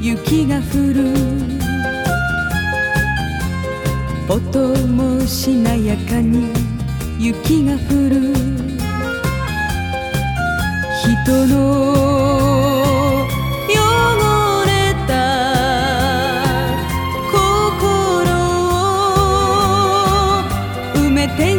雪が降る。音もしなやかに雪が降る。人の汚れた心を埋めて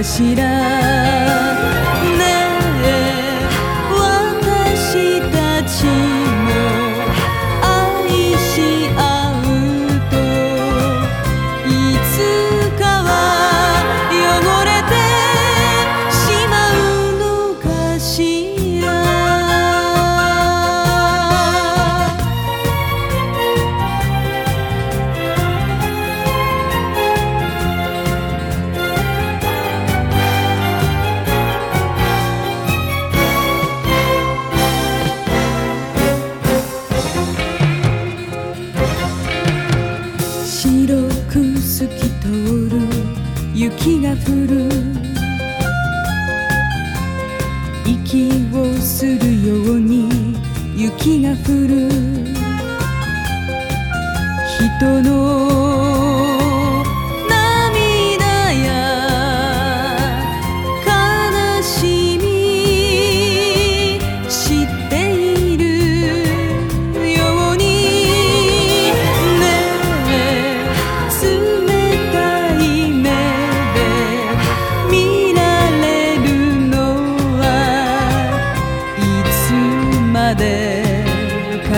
하시라. 雪が降る。息をするように雪が降る。人の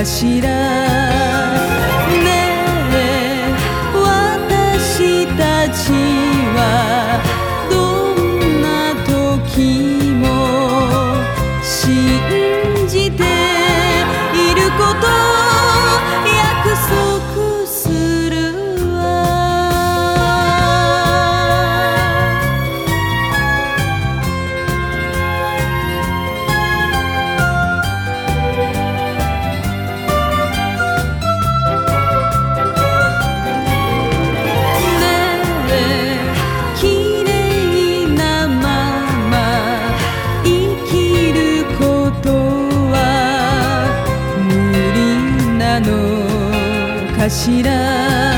かしら」かしら」